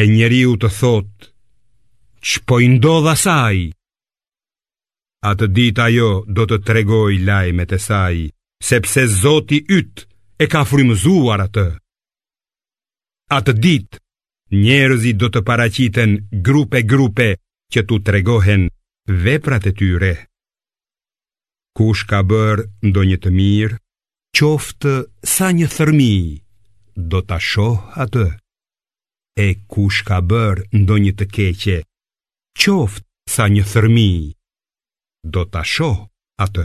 e njeriu të thotë ç'po i ndodh asaj atë ditë ajo do të tregojë lajmet e saj sepse zoti yt e ka frymëzuar atë atë ditë njerëzit do të paraqiten grupe grupe që t'u tregohen veprat e tyre kush ka bërë ndonjë të mirë qoftë sa një thërmijë do ta shohë atë E kush ka bërë ndonjë të keqe, qoftë sa një thërmijë, do ta shohë atë.